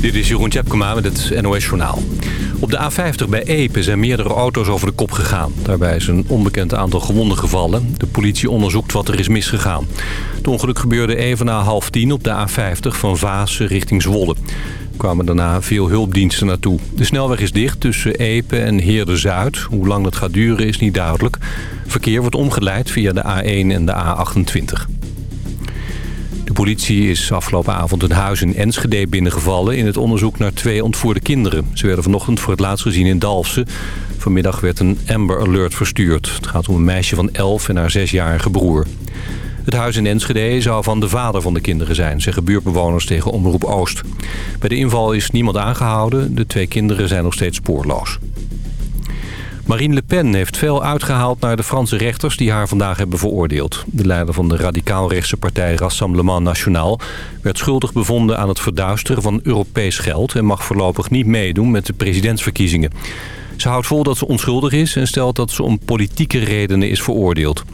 Dit is Jeroen Tjepkema met het NOS Journaal. Op de A50 bij Epe zijn meerdere auto's over de kop gegaan. Daarbij is een onbekend aantal gewonden gevallen. De politie onderzoekt wat er is misgegaan. Het ongeluk gebeurde even na half tien op de A50 van Vaassen richting Zwolle. Er kwamen daarna veel hulpdiensten naartoe. De snelweg is dicht tussen Epe en Heerde-Zuid. Hoe lang dat gaat duren is niet duidelijk. Verkeer wordt omgeleid via de A1 en de A28. Politie is afgelopen avond een huis in Enschede binnengevallen... in het onderzoek naar twee ontvoerde kinderen. Ze werden vanochtend voor het laatst gezien in Dalfsen. Vanmiddag werd een Amber Alert verstuurd. Het gaat om een meisje van 11 en haar zesjarige broer. Het huis in Enschede zou van de vader van de kinderen zijn... zeggen buurtbewoners tegen Omroep Oost. Bij de inval is niemand aangehouden. De twee kinderen zijn nog steeds spoorloos. Marine Le Pen heeft veel uitgehaald naar de Franse rechters die haar vandaag hebben veroordeeld. De leider van de radicaal-rechtse partij Rassemblement National werd schuldig bevonden aan het verduisteren van Europees geld... en mag voorlopig niet meedoen met de presidentsverkiezingen. Ze houdt vol dat ze onschuldig is en stelt dat ze om politieke redenen is veroordeeld.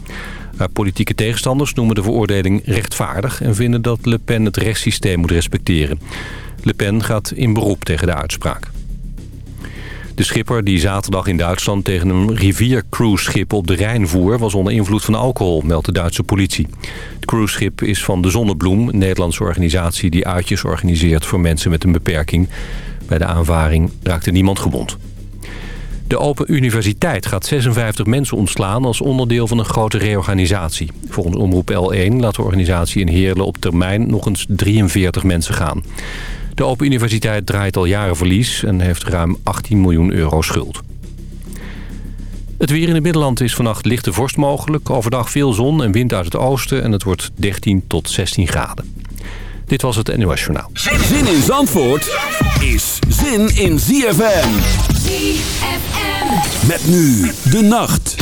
Haar politieke tegenstanders noemen de veroordeling rechtvaardig... en vinden dat Le Pen het rechtssysteem moet respecteren. Le Pen gaat in beroep tegen de uitspraak. De schipper die zaterdag in Duitsland tegen een riviercruiseschip op de Rijn voer... was onder invloed van alcohol, meldt de Duitse politie. Het cruiseschip is van de Zonnebloem, een Nederlandse organisatie... die uitjes organiseert voor mensen met een beperking. Bij de aanvaring raakte niemand gewond. De Open Universiteit gaat 56 mensen ontslaan als onderdeel van een grote reorganisatie. Volgens Omroep L1 laat de organisatie in Heerlen op termijn nog eens 43 mensen gaan. De Open Universiteit draait al jaren verlies en heeft ruim 18 miljoen euro schuld. Het weer in het Middelland is vannacht lichte vorst mogelijk. Overdag veel zon en wind uit het oosten en het wordt 13 tot 16 graden. Dit was het NOS Journaal. Zin in Zandvoort is zin in ZFM. ZFM. Met nu de nacht.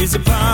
is a part.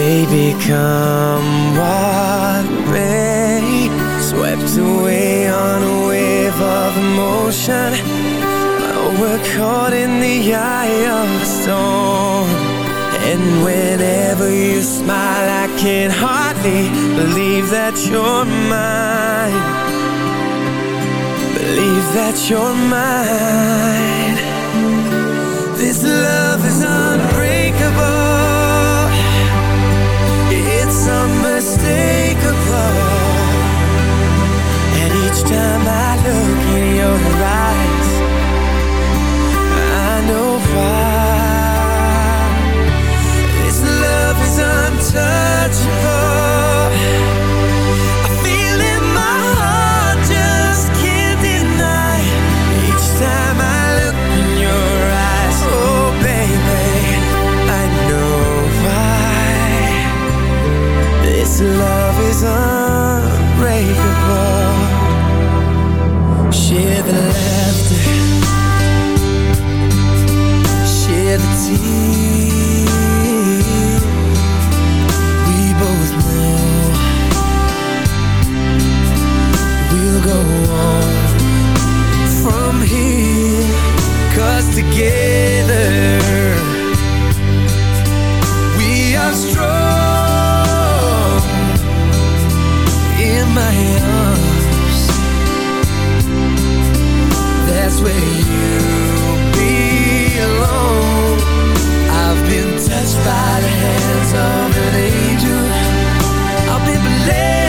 Baby, come what may. Swept away on a wave of emotion. We're caught in the eye of the storm. And whenever you smile I can hardly believe that you're mine. Believe that you're mine. mistake And each time I look in your eyes I know why. This love is untouchable. love is unbreakable. Share the laughter. Share the tears. We both know We'll go on from together where you belong. I've been touched by the hands of an angel. I've been blessed.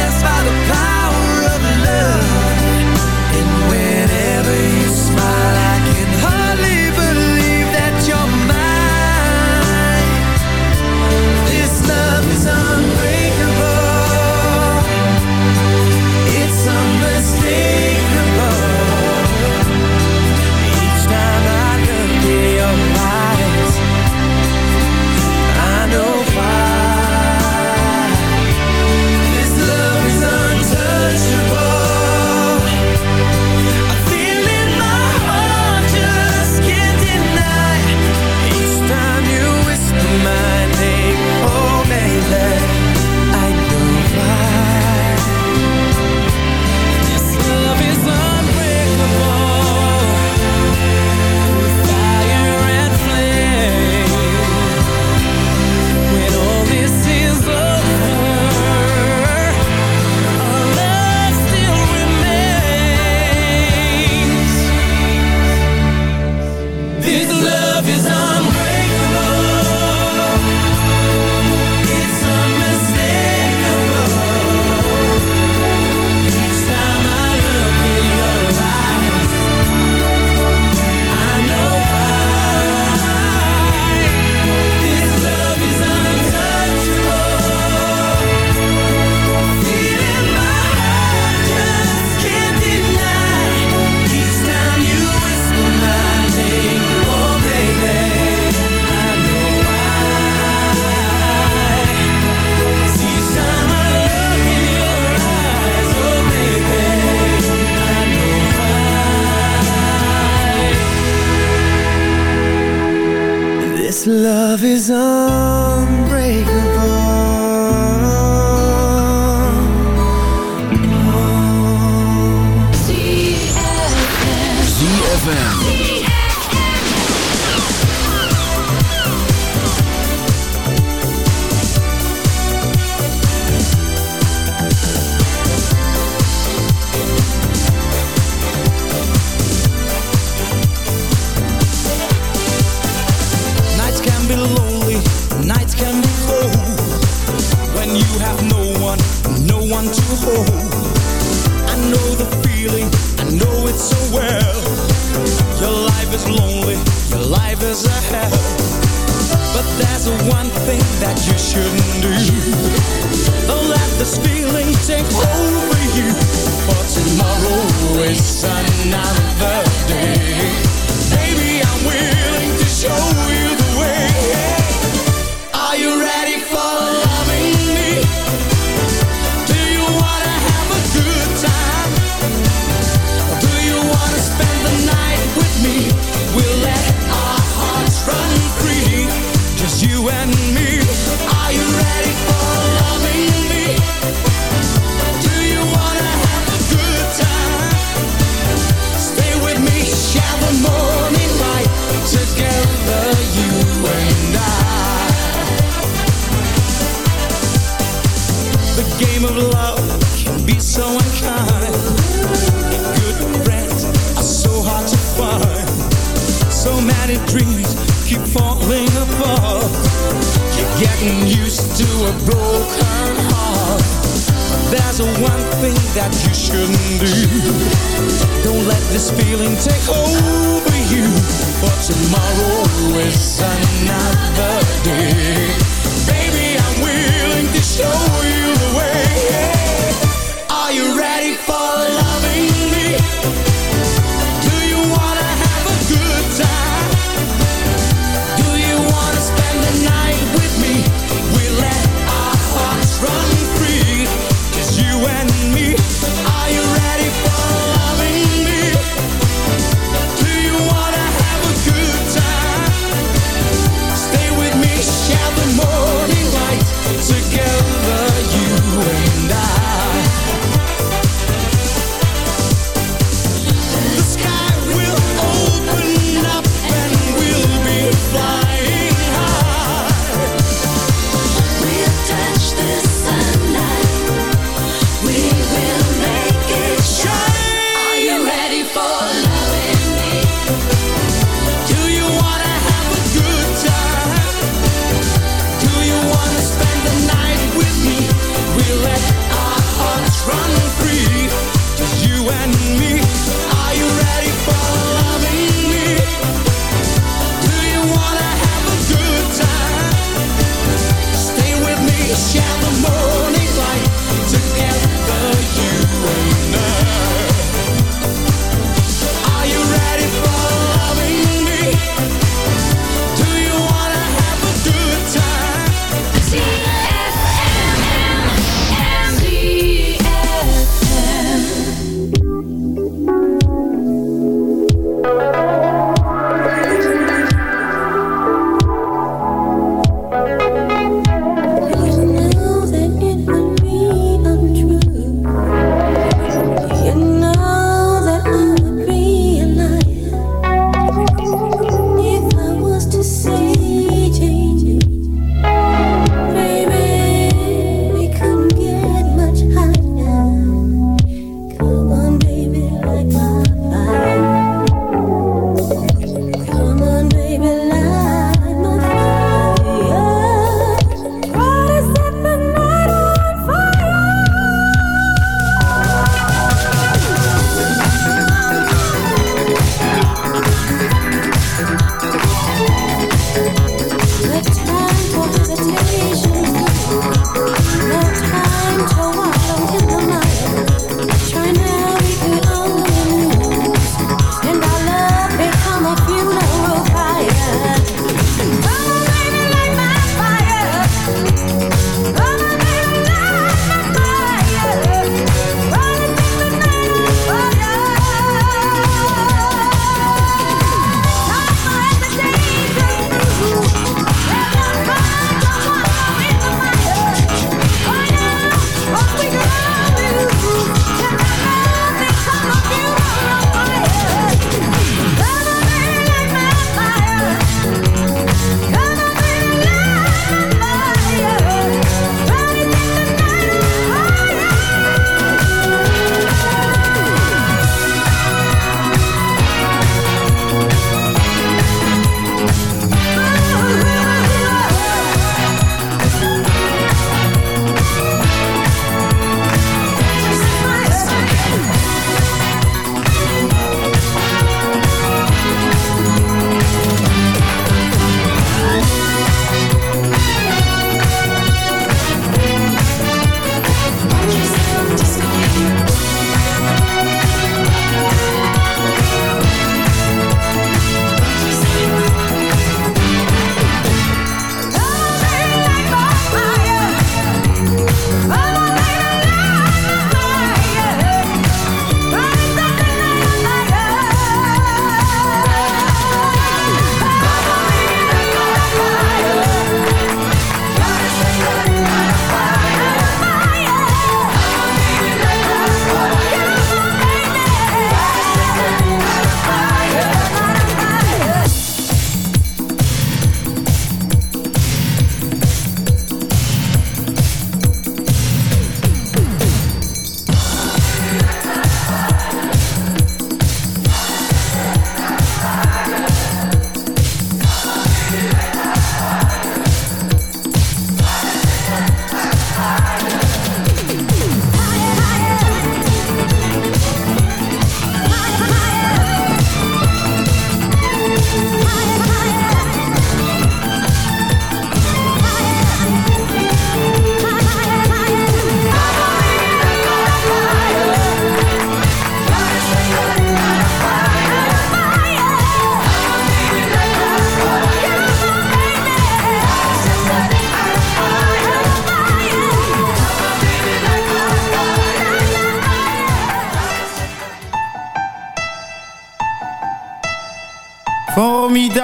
this feeling take over you. For tomorrow is another day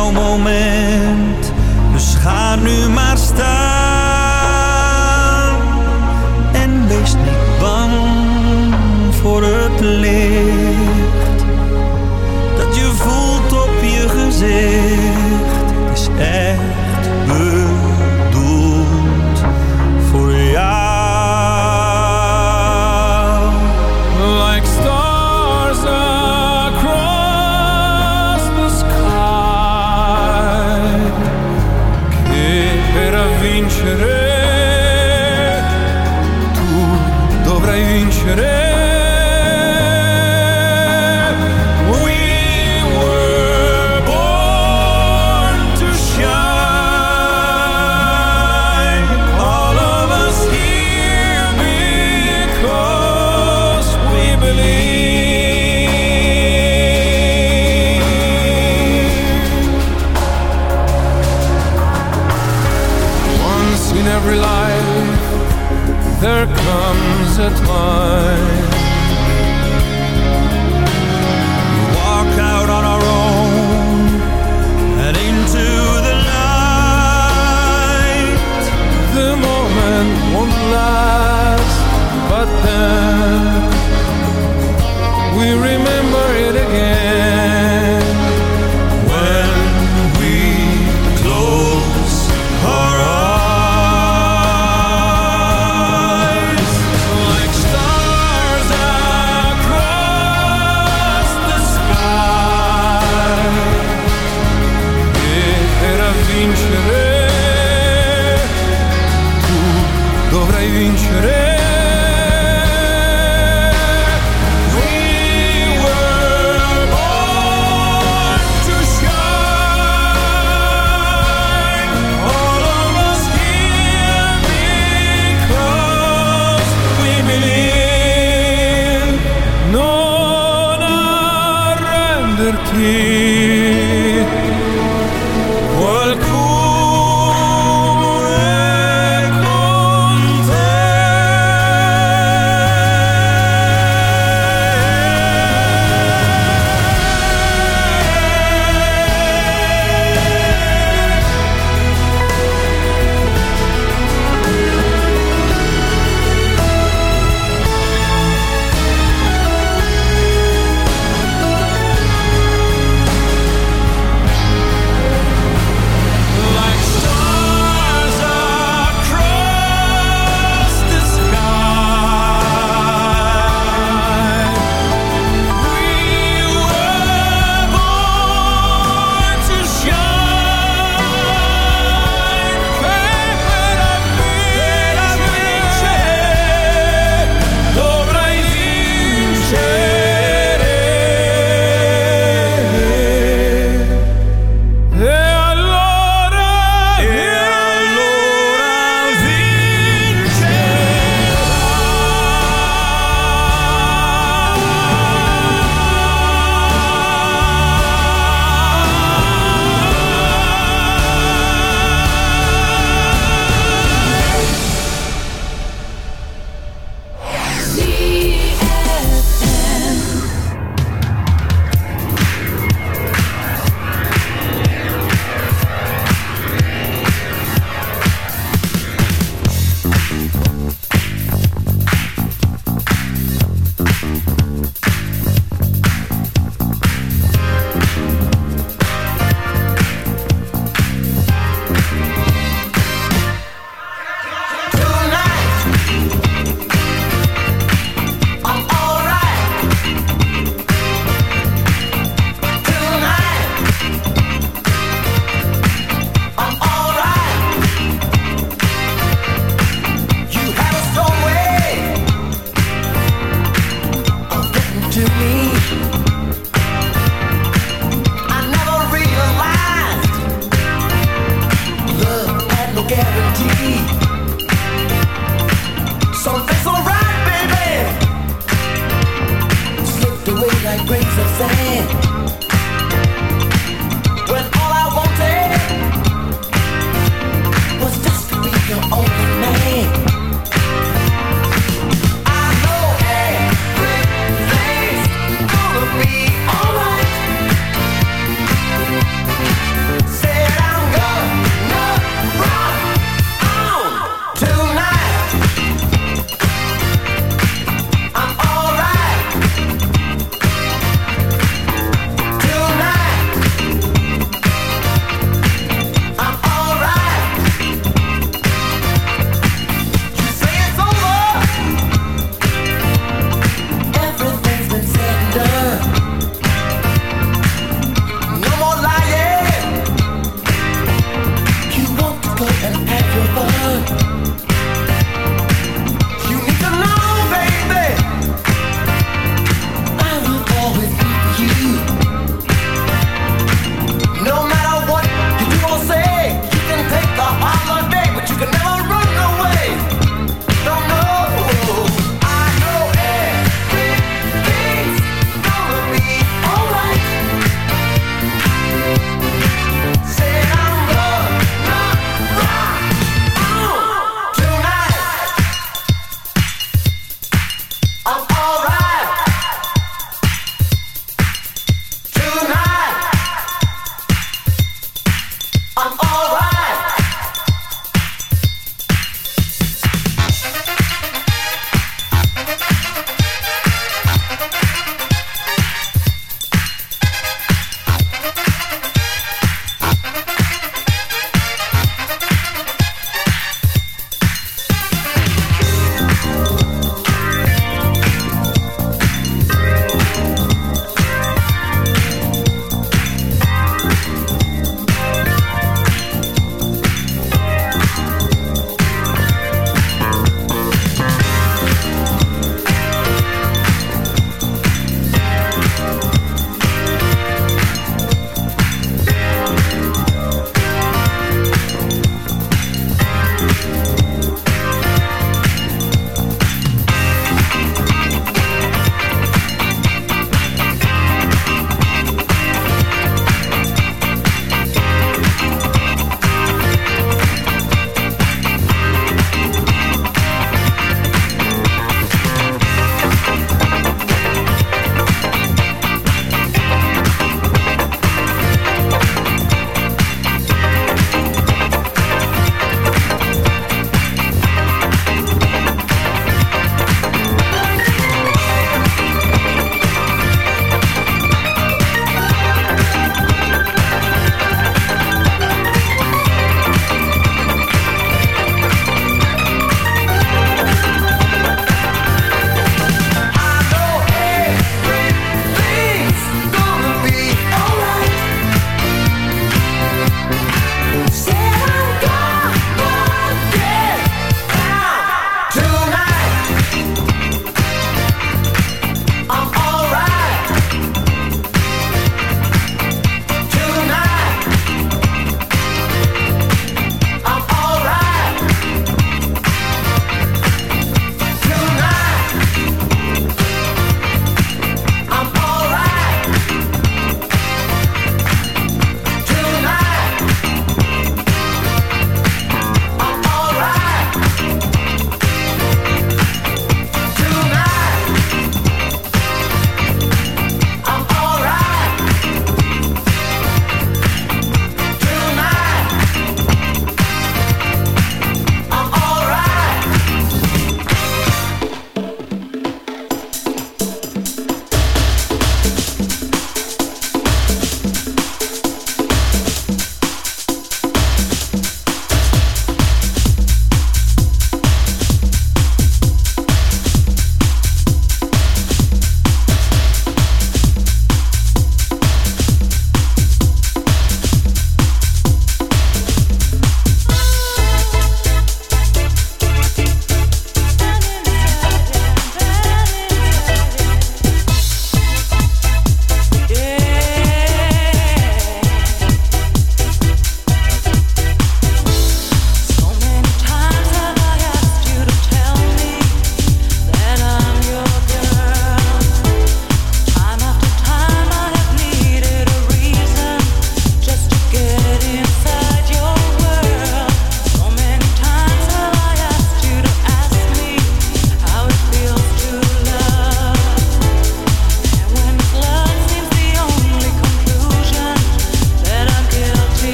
ao momento.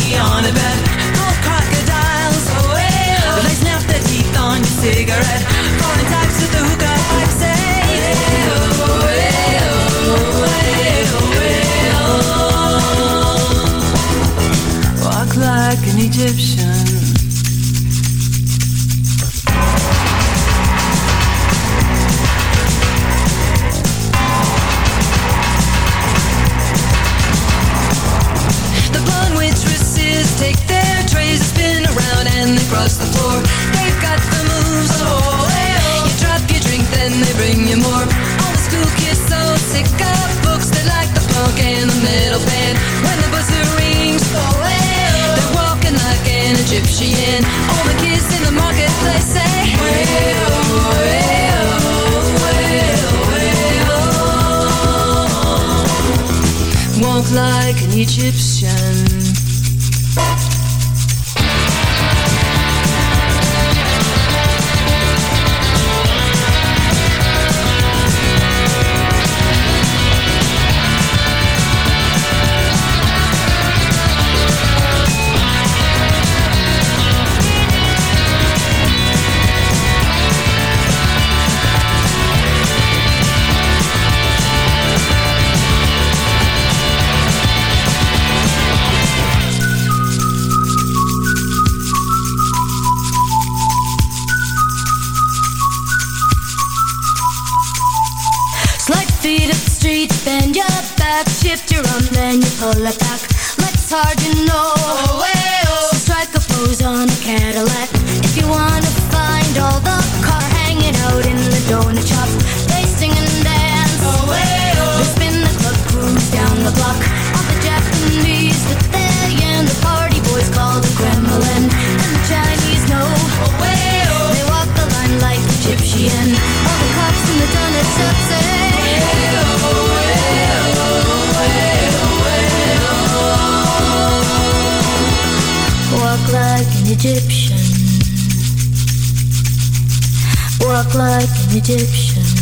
on a bed Full crocodiles, oh ew They snap their teeth on your cigarette. Foreign types with the hookah pipe say ew, ew, ew, ew, Walk like an Egyptian. Egyptian. All the kids in the marketplace say, well, well, well, well. Walk like an Egyptian all attack. Let's hard, you know. Egyptian.